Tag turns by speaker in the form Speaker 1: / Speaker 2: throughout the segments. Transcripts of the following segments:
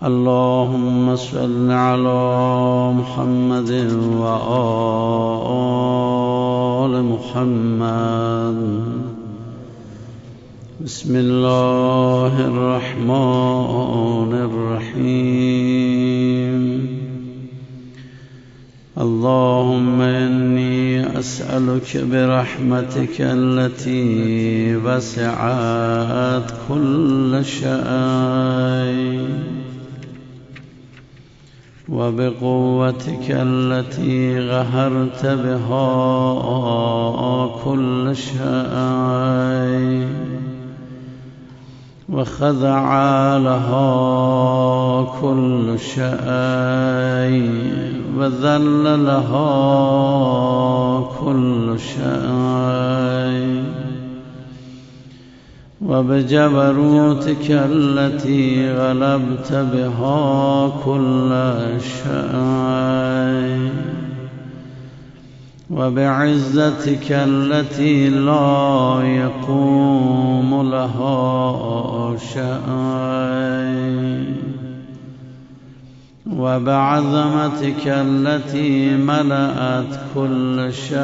Speaker 1: اللهم صل على محمد وآل محمد. بسم الله الرحمن الرحيم. اللهم إني أسألك برحمتك التي وسعت كل شيء. وبقوتك التي غهرت بها كل شيء وخضع لها كل شيء وذل لها كل شيء وبجبروتك التي غلبت بها كل شيء. وبعزتك التي لا يقوم لها شيء. وبعظمتك التي ملأت كل شيء.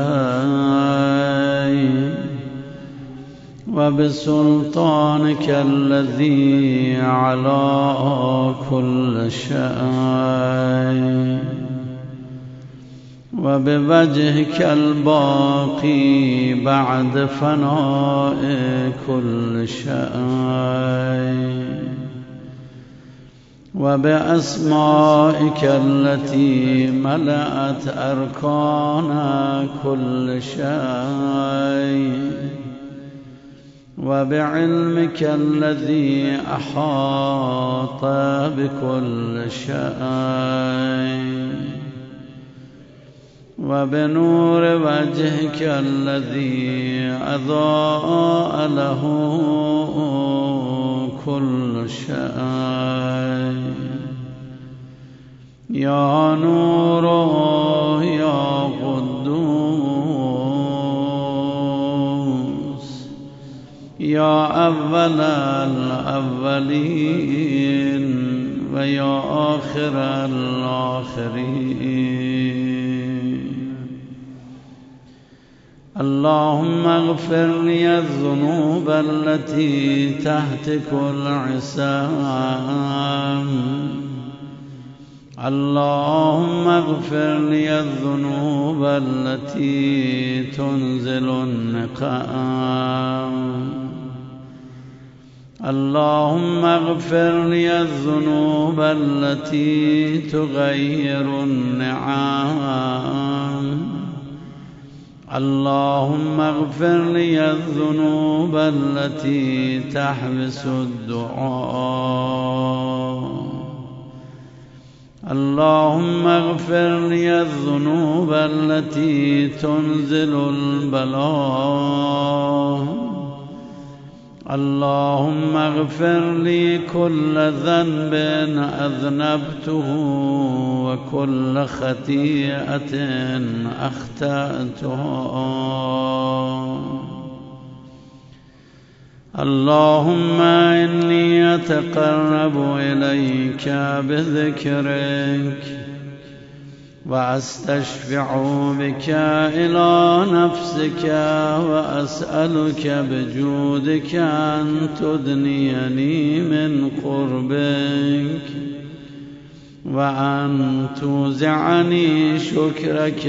Speaker 1: وبسلطانك الذي على كل شيء. وبوجهك الباقي بعد فناء كل شيء. وبأسمائك التي ملأت أركان كل شيء. وبعلمك الذي أحاط بكل شيء. وبنور وجهك الذي أضاء له كل شيء. يا نور يا يا أول الأولين ويا آخر الآخرين. اللهم اغفر لي الذنوب التي تهتك العسام اللهم اغفر لي الذنوب التي تنزل النقام. اللهم اغفر لي الذنوب التي تغير النعام. اللهم اغفر لي الذنوب التي تحبس الدعاء. اللهم اغفر لي الذنوب التي تنزل البلاء. اللهم اغفر لي كل ذنب أذنبته وكل خطيئة أخطأتها اللهم إني أتقرب إليك بذكرك. وأستشفع بك إلى نفسك وأسألك بجودك أن تدنيني من قربك وأن توزعني شكرك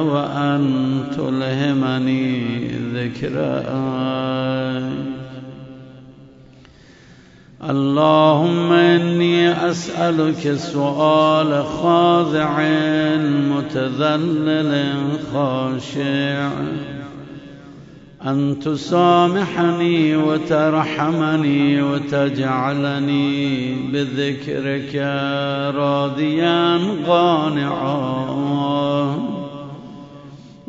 Speaker 1: وأن تلهمني ذكرك. اللهم إني أسألك سؤال خاضع متذلل خاشع. أن تسامحني وترحمني وتجعلني بذكرك راضيا قانعا.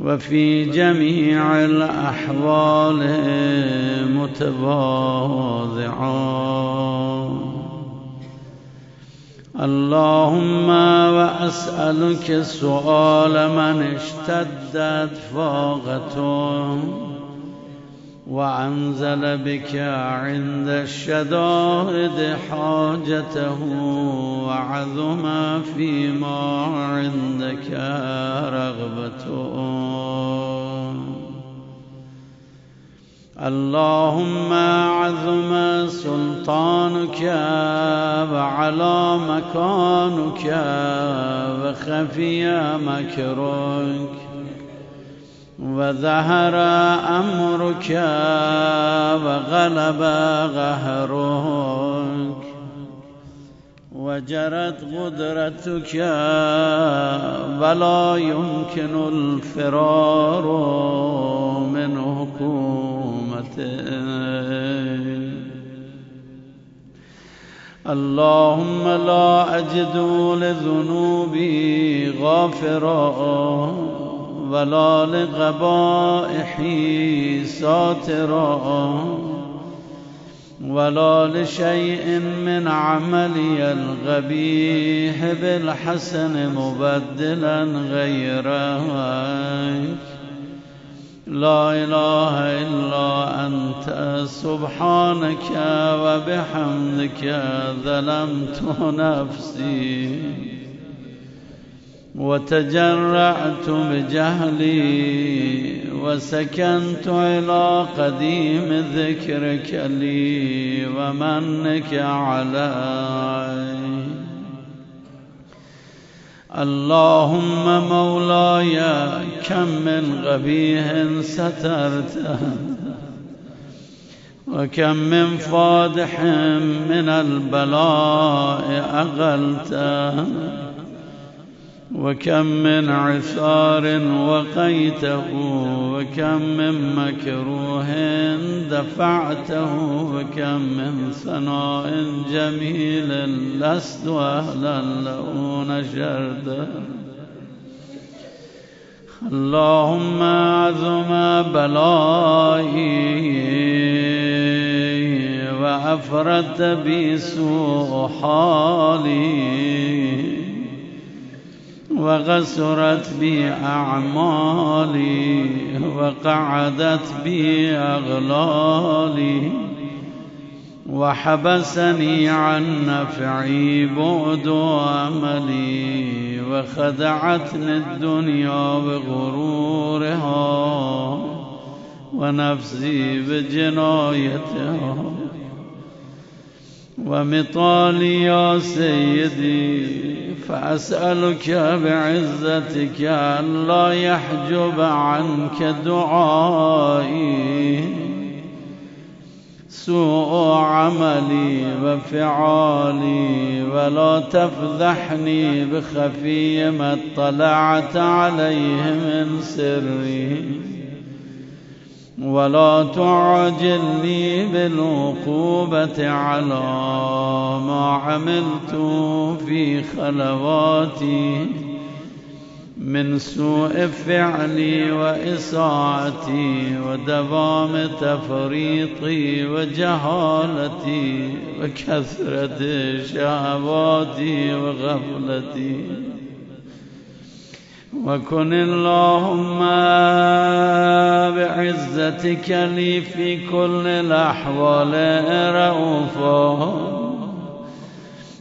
Speaker 1: وفي جميع الأحوال متواضعا. اللهم وأسألك سؤال من اشتدت فاقته وأنزل بك عند الشدائد حاجته وعظم فيما عندك رغبته. اللهم عظم سلطانك وعلى مكانك وخفي مكرك. وظهر أمرك وغلب غهرك وجرت قدرتك ولا يمكن الفرار من حكومتك. اللهم لا أجد لذنوبي غافرا. ولا لقبائحي ساترا. ولا لشيء من عملي الغبيح بالحسن مبدلا غيره. لا إله إلا أنت سبحانك وبحمدك ظلمت نفسي. وتجرأت بجهلي وسكنت إلى قديم ذكرك لي ومنك علي. اللهم مولاي كم من غبيه سترته وكم من فادح من البلاء أغلته وكم من عثار وقيته وكم من مكروه دفعته وكم من ثناء جميل لست أهلا له نشرته اللهم عظم بلائي وأفرت بي سوء حالي. وغسرت بي أعمالي وقعدت بي أغلالي وحبسني عن نفعي بعد أملي وخدعتني الدنيا بغرورها ونفسي بجنايتها ومطالي يا سيدي فأسألك بعزتك أن لا يحجب عنك دعائي. سوء عملي وفعالي ولا تفضحني بخفي ما اطلعت عليه من سري. ولا تعجلني بالعقوبة على ما عملت في خلواتي. من سوء فعلي وإساءتي ودوام تفريطي وجهالتي وكثرة شهواتي وغفلتي. وكن اللهم بعزتك لي في كل الأحوال رؤوفا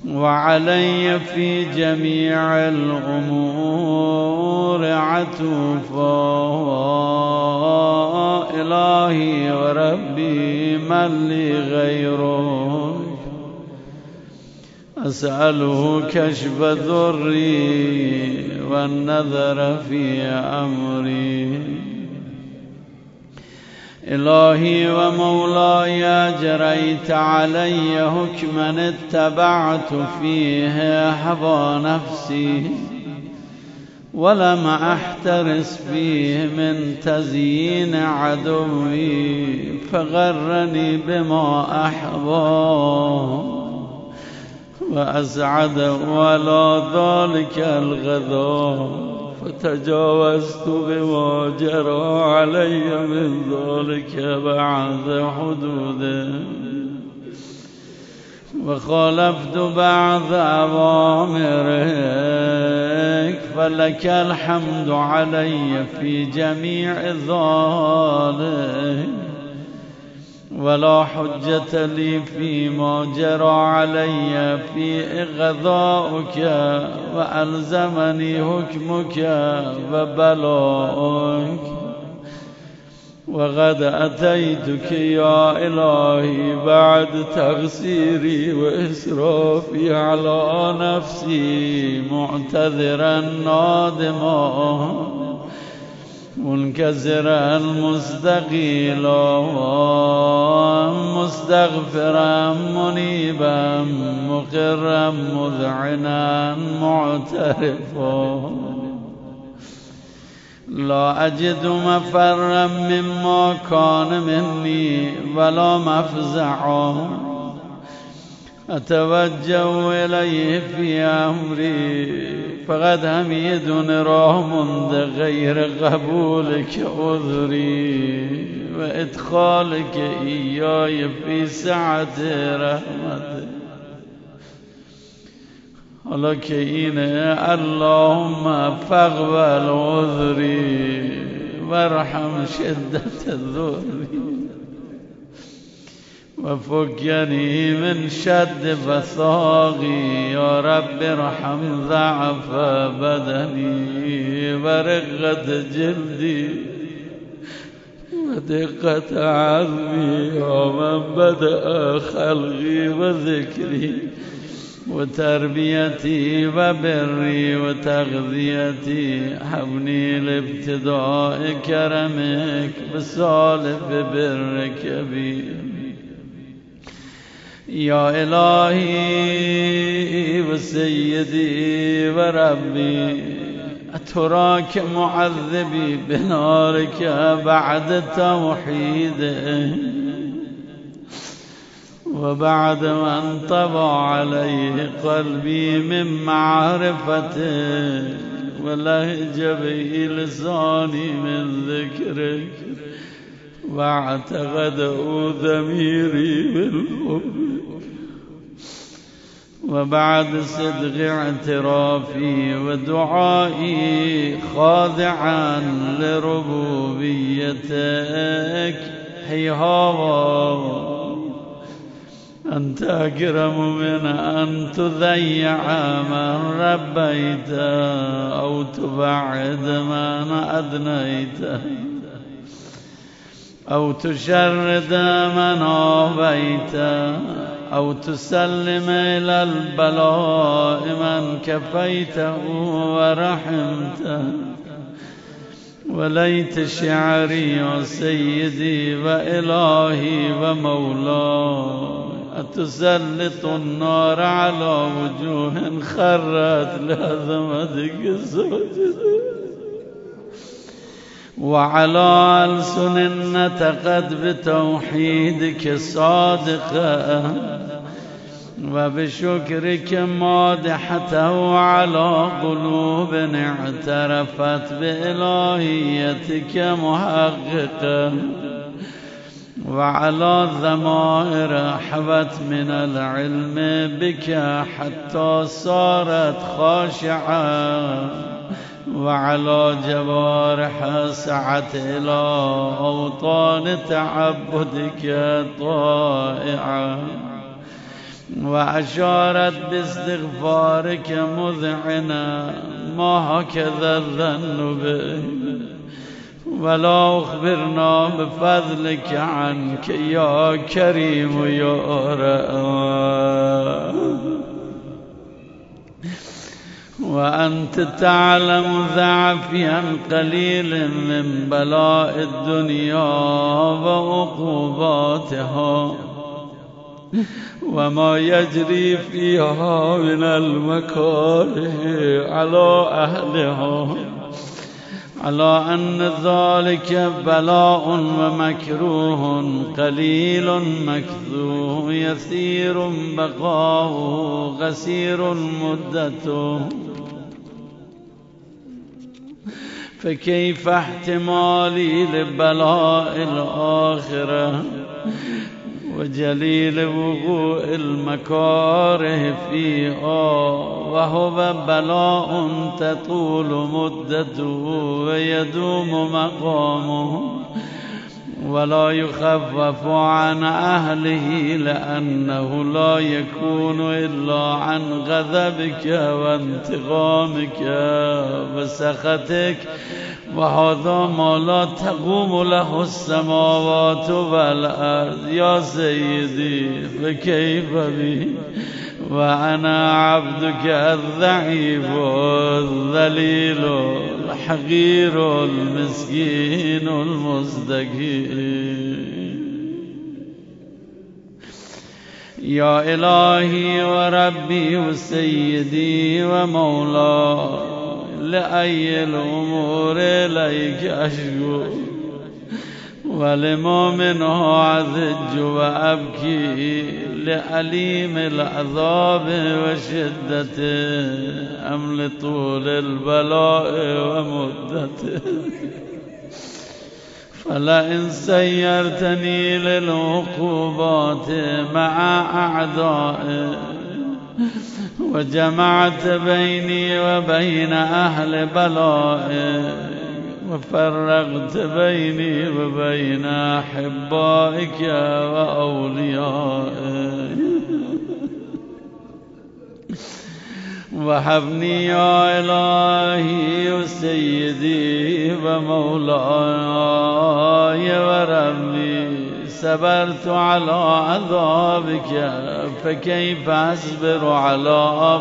Speaker 1: وعلي في جميع الأمور عتوفا إلهي وربي من لي غيرك أسأله كشف ذري والنذر في أمري. إلهي ومولاي جريت علي حكما اتبعت فيه هوى نفسي. ولم أحترس فيه من تزيين عدوي فغرني بما أحباب وأسعد ولا ذلك الغذاء فتجاوزت بما جرى علي من ذلك بعد حدوده وخالفت بعض أوامرك فلك الحمد علي في جميع ذلك ولا حجة لي فيما جرى علي في غذاؤك وألزمني حكمك وبلاؤك. وقد أتيتك يا إلهي بعد تغسيري وإسرافي على نفسي معتذرا نادما. منكسرا مستقيلا مستغفرا منيبا مقرا مذعنا معترفا لا أجد مفرا مما كان مني ولا مفزعا أتوجه إليه في أمري. فقد حميد رحمند غير قبولك عذري. وإدخالك إياي في سعة رحمتك. ولك إنا اللهم فاقبل عذري وارحم شدة الذري. وفكني من شد فثاغي يا رب ارحم ضعف بدني ورقة جلدي ودقة عظمي. ومن بدأ خلقي وذكري وتربيتي وبري وتغذيتي. حبني لابتداء كرمك بسالف برك بي يا إلهي وسيدي وربي أتراك معذبي بنارك بعد توحيده وبعد ما انطبع عليه قلبي من معرفته ولهج به لساني من ذكرك واعتقده ضميري بالحب وبعد صدق اعترافي ودعائي خاضعا لربوبيتك. حيهاوا أنت أكرم من أن تذيع من ربيت أو تبعد من أدنيت أو تشرد من آبيت أو تسلم إلى البلاء من كفيته ورحمته. وليت شعري يا سيدي وإلهي ومولاي أتسلط النار على وجوه خرت لهزمتك الزوجة وعلى ألسن نتقت بتوحيدك الصادقة وبشكرك مادحته على قلوب اعترفت بإلهيتك محققة. وعلى ضمائر حبت من العلم بك حتى صارت خاشعة. وعلى جوارح سعت إلى أوطان تعبدك طائعة. وأشارت باستغفارك مذعنة ما هكذا الظن به ولا أخبرنا بفضلك عنك يا كريم يا رأى. وأنت تعلم ضعفي القليل من بلاء الدنيا وعقوباتها وما يجري فيها من المكاره على أهلها على أن ذلك بلاء ومكروه قليل مكذوب يثير بقاؤه غسير مدته. فكيف احتمالي لبلاء الآخرة وجليل وقوع المكاره فيها وهو بلاء تطول مدته ويدوم مقامه ولا يخفف عن أهله لأنه لا يكون إلا عن غضبك وانتقامك وسخطك. وهذا ما لا تقوم له السماوات والأرض. يا سيدي فكيف بي؟ وأنا عبدك الضعيف الذليل. الحقير المسكين المزدكين يا إلهي وربي وسيدي ومولاي لأي الأمور إليك أشكو. ولما منه أعذج وأبكي. لأليم العذاب وشدته أم لطول البلاء ومدته فلئن سيرتني للعقوبات مع أعدائي وجمعت بيني وبين أهل بلائي وفرقت بيني وبين أحبائك وأوليائك وهبني يا إلهي وسيدي ومولاي وربي صبرت على عذابك فكيف أصبر على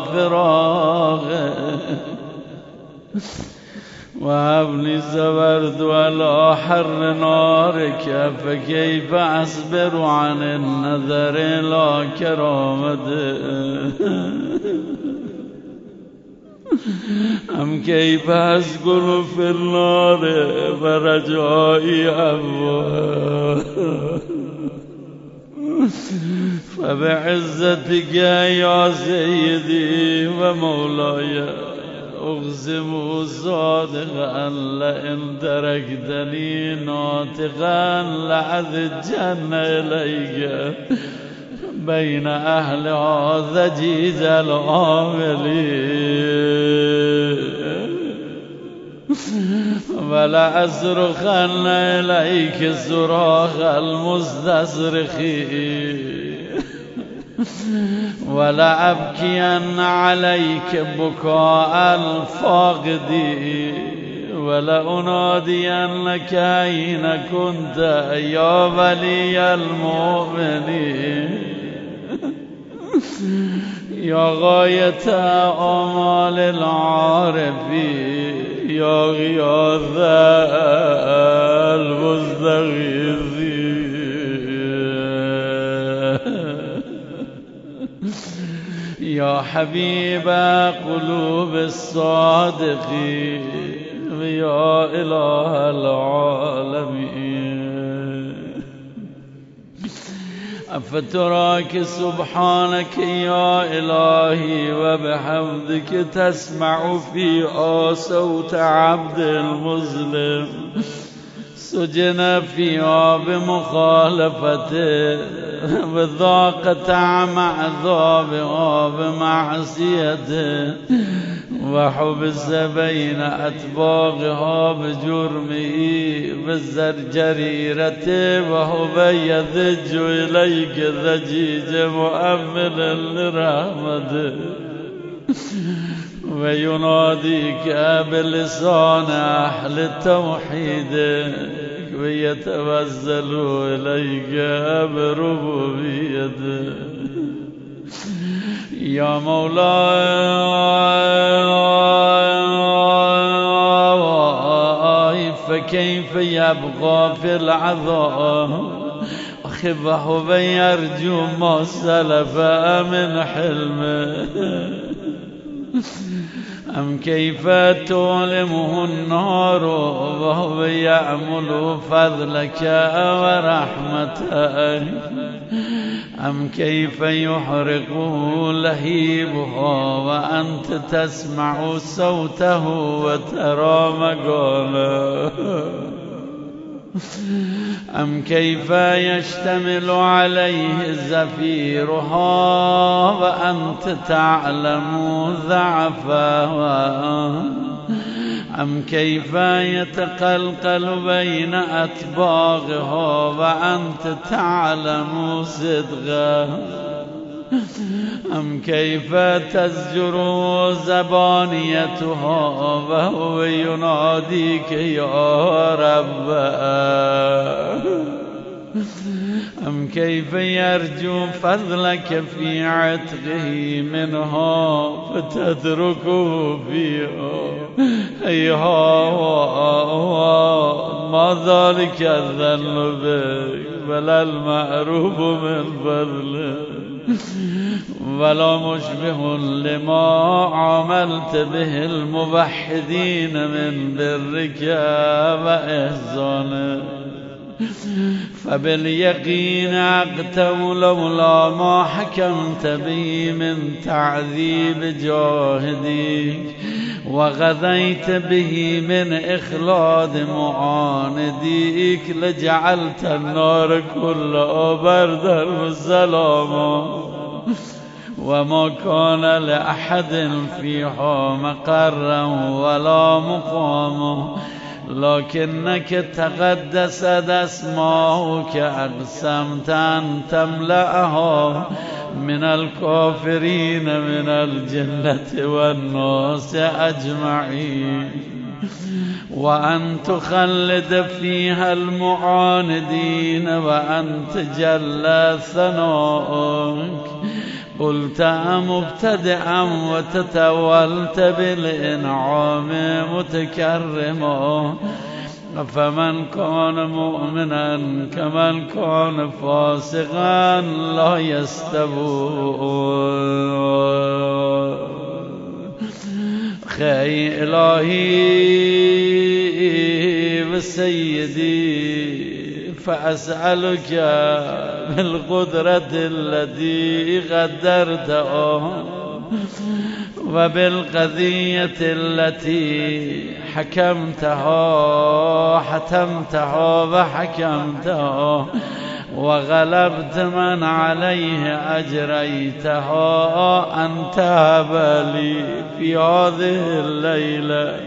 Speaker 1: و هبلی زورد و حر نار که فکیف اصبر عن النظر لا کرامده ام كيف اسكن في النار ورجائي رجائي فبعزتك يا سيدي ومولاي اقسم صادقا لئن تركتني ناطقا لأضجن اليك بين اهلها ضجيج الآملين ولا أصرخن إليك صراخ المستصرخين ولا أبكين عليك بكاء الفاقدين ولا أنادينك أين كنت يا ولي المؤمنين يا غاية آمال العارفين يا غياث المستغيثين يا حبيب قلوب الصادقين يا إله العالمين. أفتراك سبحانك يا إلهي وبحمدك تسمع في صوت عبد المظلم. سجن فيها بمخالفته وذاق طعم عذابها بمعصيته وحبس بين أتباغها بجرمه بالزرجريرة وهو يذج إليك ذجيج مؤمن لرحمته. ويناديك بلسان أهل التوحيد. ويتوزل إليك بربوبيته يا مولاي فكيف يبقى في العذاب أخبه يرجو ما سلف من حلمه أم كيف تؤلمه النار وهو يعمل فضلك ورحمتك أم كيف يحرقه لهيبها وأنت تسمع صوته وترى مقاله أم كيف يشتمل عليه زفيرها وأنت تعلم ضعفها؟ أم كيف يتقلقل بين أطباقها وأنت تعلم صدقها أم كيف تزجر زبانيتها وهو يناديك يا رب؟ أم كيف يرجو فضلك في عتقه منها فتتركه فيها؟ أيها ما ذلك الذن بك ولا المعروف من فضلك ولا مشبه لما عملت به الموحدين من برك وإحسانك فباليقين أقتم لولا ما حكمت به من تعذيب جاهديك وغذيت به من إخلاد معانديك لجعلت النار كلها بردا وسلاما وما كان لأحد فيها مقرا ولا مقاما لكنك تقدست أسماؤك أقسمت أن تملأها من الكافرين من الجنة والناس أجمعين. وأن تخلد فيها المعاندين وأن تجلى ثناؤك. قلت مبتدئا وتتولت بالإنعام متكرما فمن كان مؤمنا كمن كان فاسقا لا يستوون خي إلهي وسيدي فأسألك بالقدرة التي قدرتها وبالقضية التي حكمتها حتمتها وحكمتها وغلبت من عليه أجريتها أن تهب لي في هذه الليلة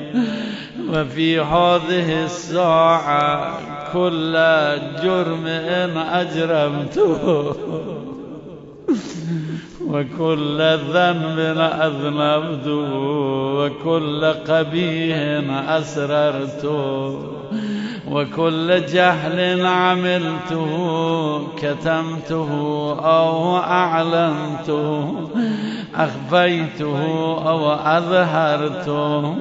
Speaker 1: وفي هذه الساعة كل جرم إن أجرمته وكل ذنب أذنبته وكل قبيح أسررته وكل جهل عملته كتمته أو أعلنته أخفيته أو أظهرته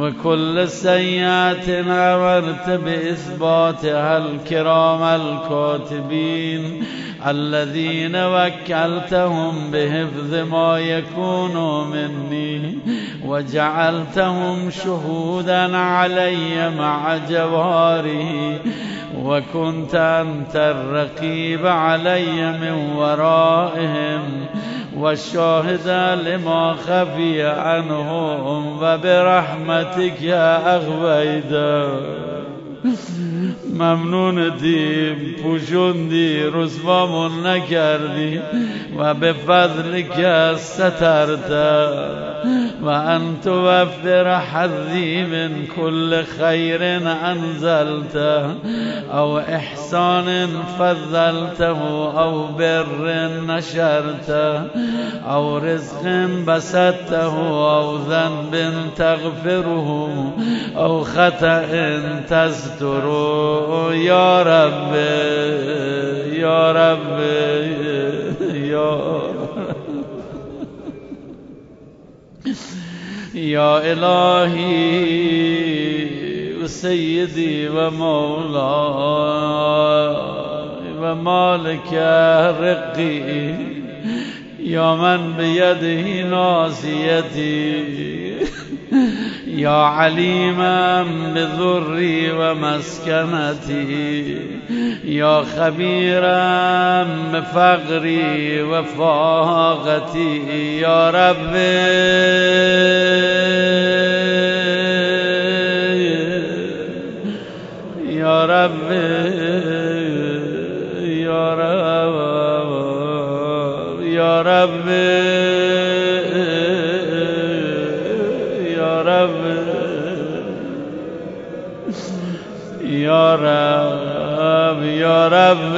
Speaker 1: وكل سيئات أمرت بإثباتها الكرام الكاتبين الذين وكلتهم بحفظ ما يكون مني وجعلتهم شهودا علي مع جواره وكنت أنت الرقيب علي من ورائهم و شاهد لما خفی عنهم و به رحمتك ممنون ممنونتیم پوشوندی رسوامون نکردی و به فضل که سترده و انت وفر حذی من كل خیر انزلت أو إحسان فضلته أو بر نشرت أو رزق بسطته أو ذنب تغفره أو خطأ تستره. يا رب يا رب يا يا إلهي وسيدي ومولاي ومالك رقي يا من بيده ناصيتي یا علیما بذری و مسکنتی یا خبیرم بفقری و فاقتی یا رب. یا رب. یا رب.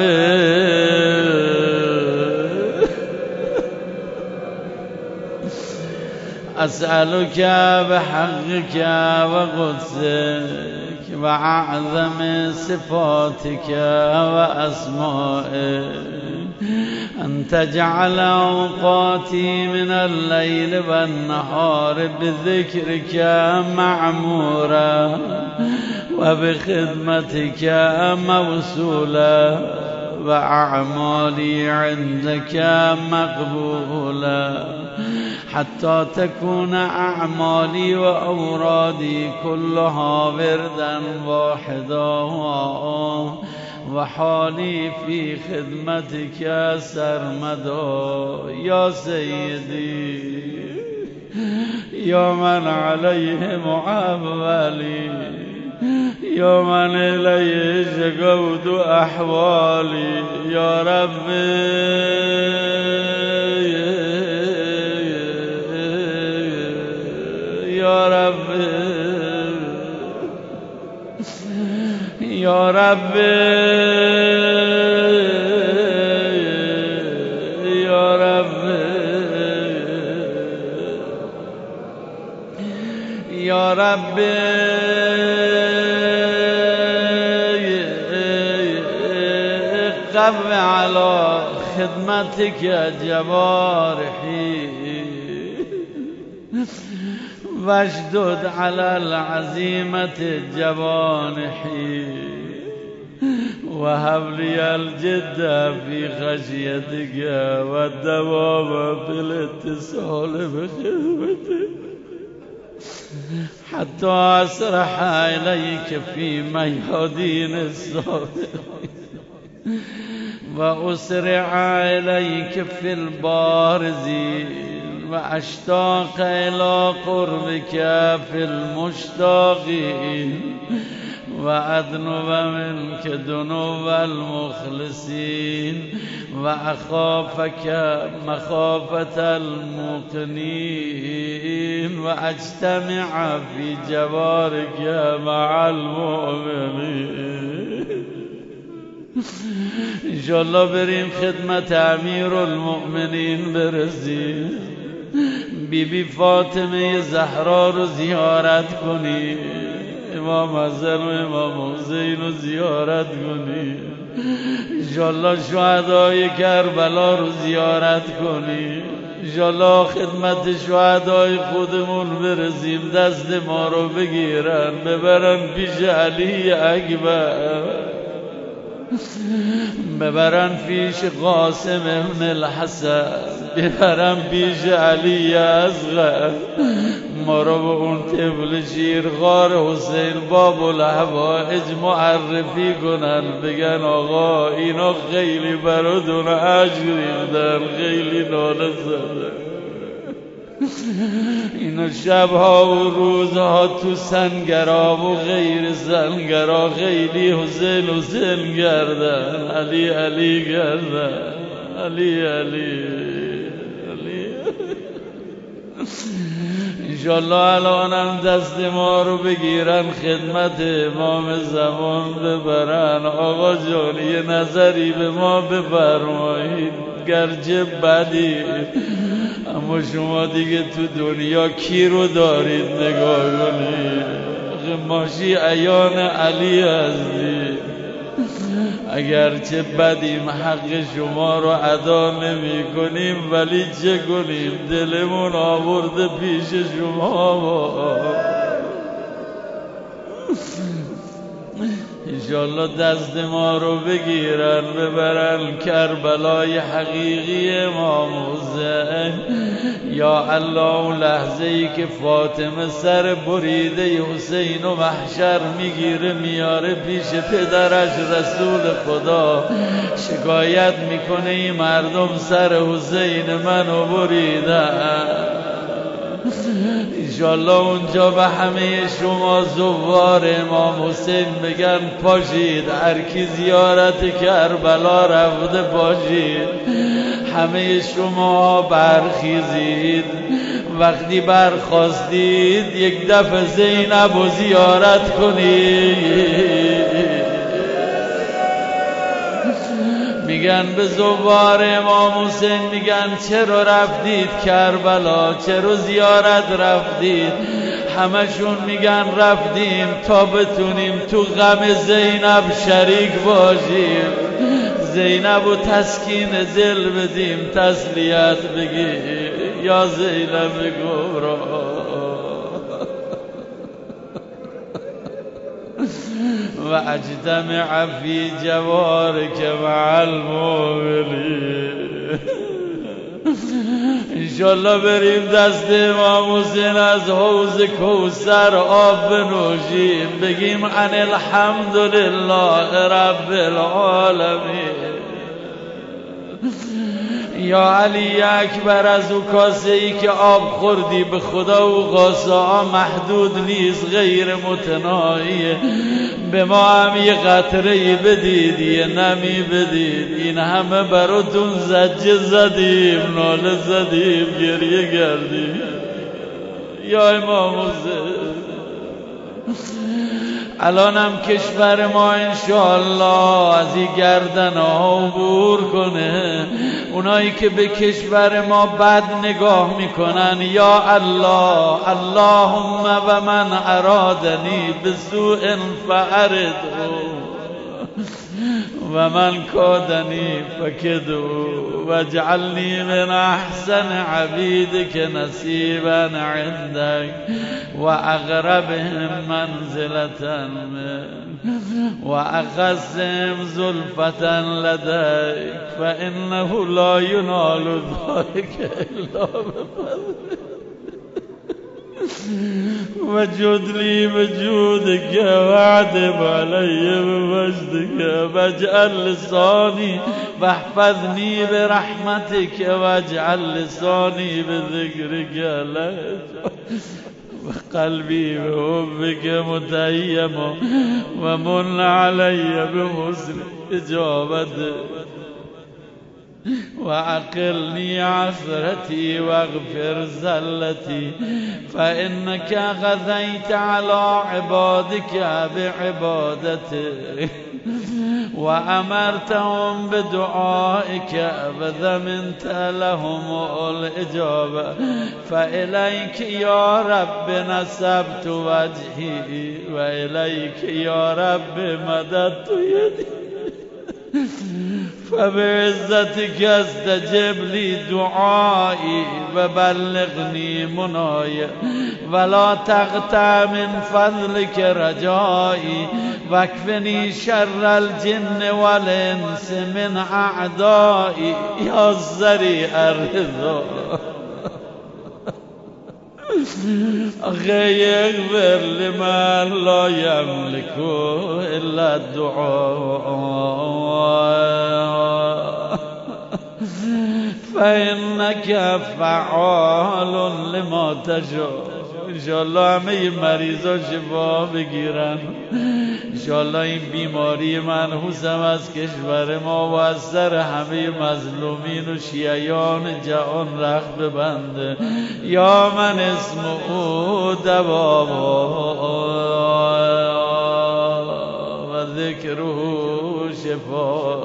Speaker 1: أسألك بحقك وقدسك وأعظم صفاتك وأسمائك. أن تجعل أوقاتي من الليل والنهار بذكرك معمورا. وبخدمتك موصولا وأعمالي عندك مقبولا. حتى تكون أعمالي وأورادي كلها وردا واحدا. وحالي في خدمتك سرمدا. يا سيدي يا من عليه معاملي يا من إليه شكوت أحوالي يا ربي يا رب. يا رب. يا رب. يا رب. قم على خدمتك يا جوارحي. واشدد على العزيمة الجوانحي وهب لي الجد في خشيتك والدوام في الاتصال بخدمتك. حتى أسرح إليك في ميادين الصابرين وأسرع إليك في البارزين وأشتاق إلى قربك في المشتاقين وأذنب منك ذنوب المخلصين وأخافك مخافة الموقنين وأجتمع في جوارك مع المؤمنين. إن شاء الله بریم خدمت امیر المؤمنین برسیم. بی بی فاطمه زهرا رو زیارت کنی امام حسن و امام حسین رو زیارت کنی انشالله شهدای کربلا رو زیارت کنی انشالله خدمت شهدای خودمون برسیم. دست ما رو بگیرن ببرن پیش علی اکبر. ببرن پیش قاسم ابن الحسن ببرن پیش علی اصغر. ما رو به اون طفل شیرخوار حسین باب الحوائج معرفی کنن. بگن آقا اینا خیلی براتون اشک ریختن خیلی ناله زدن اینو شبها و روزها تو سنگرا و غیر سنگرا خیلی حسین حسین کردن علی علی کردن علی علی علی. انشالله الانم دست ما رو بگیرن خدمت امام زمان ببرن. آقا جان یه نظری به ما بفرمایید. گرچه بدیم. اما شما دیگه تو دنیا کی رو دارید نگاه کنید؟ ما شیعیان علی هستیم اگرچه بدیم حق شما رو ادا نمی کنیم ولی چه کنیم؟ دلمون آورده پیش شما انشالله دست ما رو بگیرن ببرن کربلای حقیقی امام حسین یا الله لحظه ای که فاطمه سر بریده حسین و محشر می‌گیره میاره پیش پدرش رسول خدا. شکایت می‌کنه این مردم سر حسین منو بریدن. انشالله اونجا به همه شما زوار امام حسین بگن پاشید. هر کی زیارت کربلا رفته پاشید. همه شما برخیزید. وقتی برخواستید یک دفعه زینب و زیارت کنید. میگن به زوار امام حسین میگن چرا رفتید کربلا؟ چرا زیارت رفتید؟ همشون میگن رفتیم تا بتونیم تو غم زینب شریک باشیم. زینب و تسکین دل بدیم تسلیت بگیم یا زینب گورا و اجتمع فی جوارک مع المؤمنین انشالله بریم دست امام حسین از حوض کوثر آب بنوشیم. بگیم الحمد لله رب العالمین. یا علی اکبر از اون کاسه ای که آب خوردی به خدا و کاسه ها محدود نیست غیر متناهیه. به ما هم یه قطره ای بدید یه نمی بدید این همه براتون زجه زدیم ناله زدیم گریه کردیم. یا امام حسین. الانم کشور ما انشاءالله از این گردنه ها عبور کنه. اونایی که به کشور ما بد نگاه می‌کنن یا الله اللهم و من ارادنی بسوء فعرد و من کادنی فکدو واجعلنی من أحسن عبیدک نصیبا عندك و اقربهم منزلتا و اخصهم زلفتا لديك فإنه لا ينال ذلك إلا بفضلك وجد لي بجودك وعدم علي بمجدك واجعل لساني واحفظني برحمتك واجعل لساني بذكرك لا وقلبي بحبك متيم ومن علي بمسلم إجابته وعقلني عثرتي واغفر زلتي فإنك غذيت على عبادك بعبادتك وأمرتهم بدعائك وذمنت لهم الإجابة. فإليك يا رب نسبت وجهي وإليك يا رب مددت يدي. فبعزتك استجب لي دعائي وبلغني مناي ولا تقطع من فضلك رجائي واكفني شر الجن والانس من اعدائي يا الزريع الرضا. غير لمن لا يملك إلا الدعاء. فإنك فعال لما تشاء انشالله همه مریضا شفا بگیرن. انشالله این بیماری منحوسم از کشور ما و از سر همه مظلومین و شیعیان جهان رخ ببنده. یا من اسمه دوا و ذکره شفا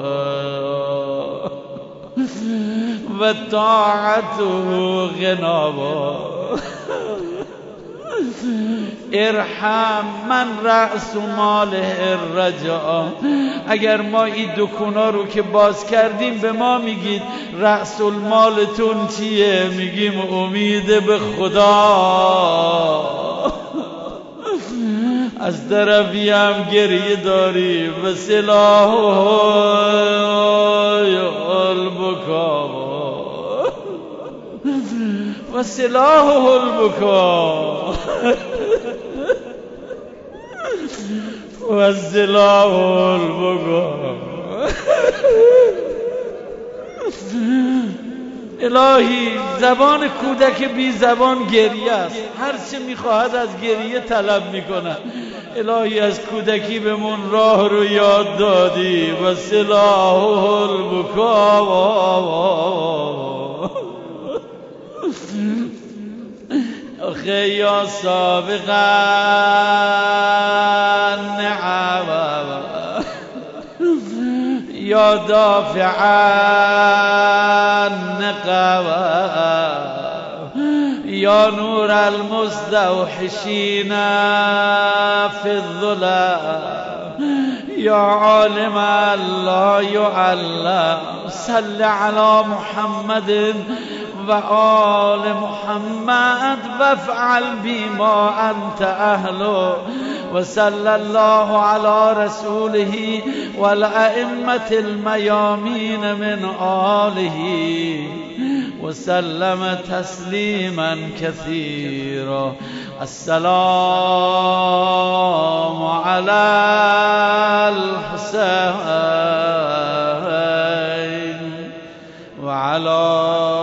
Speaker 1: و طاعته غنی ارحم من رأس ماله الرجا. اگر ما این دکونا رو که باز کردیم به ما میگید رأس المالتون چیه؟ میگیم امید به خدا. از طرفی هم گریه داریم و سلاحه البکا و سلاحه البکا و سلاحه البکا الهی زبان کودک بی زبان گریه است هر چه می‌خواهد از گریه طلب می‌کند الهی از کودکی بمون راه رو یاد دادی و سلاح البکا آخه یا سابقا نعم یا دافع النقوى یا نور المستوحشین فی الظلام یا عالم لا يعلم صل على محمد وآل محمد وافعل بما أنت أهله وصلى الله على رسوله والأئمة الميامين من آله وسلم تسليما كثيرا السلام على الحسين وعلى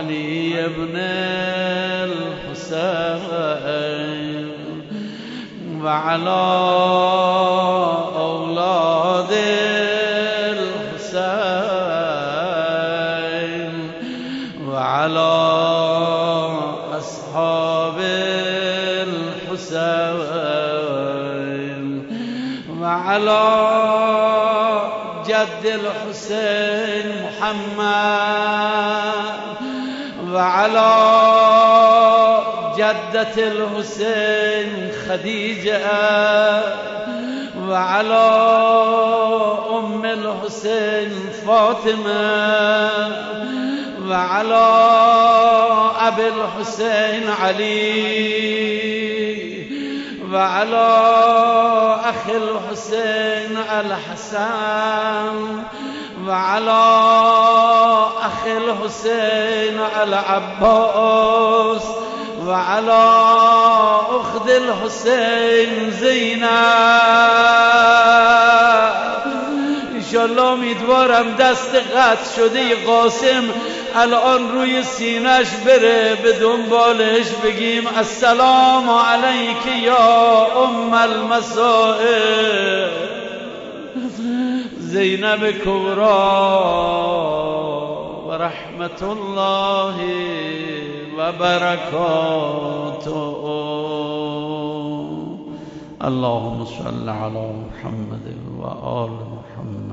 Speaker 1: علي بن الحسين وعلى وعلى جدة الحسين خديجة وعلى أم الحسين فاطمة وعلى أبي الحسين علي وعلى أخ الحسين الحسن وعلى أخ الحسين العباس وعلى أخت الحسين زينب انشالله امیدوارم دست قطع شده قاسم الان روی سینش بره به دنبالش بگیم السلام علیک یا ام المسائل. زینب کبرا و رحمت الله و برکاته اللهم صل على محمد و آل محمد.